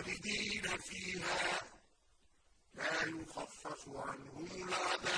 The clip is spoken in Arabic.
خالدين فيها. لا يخفف عنهم العذاب